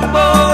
Rambo.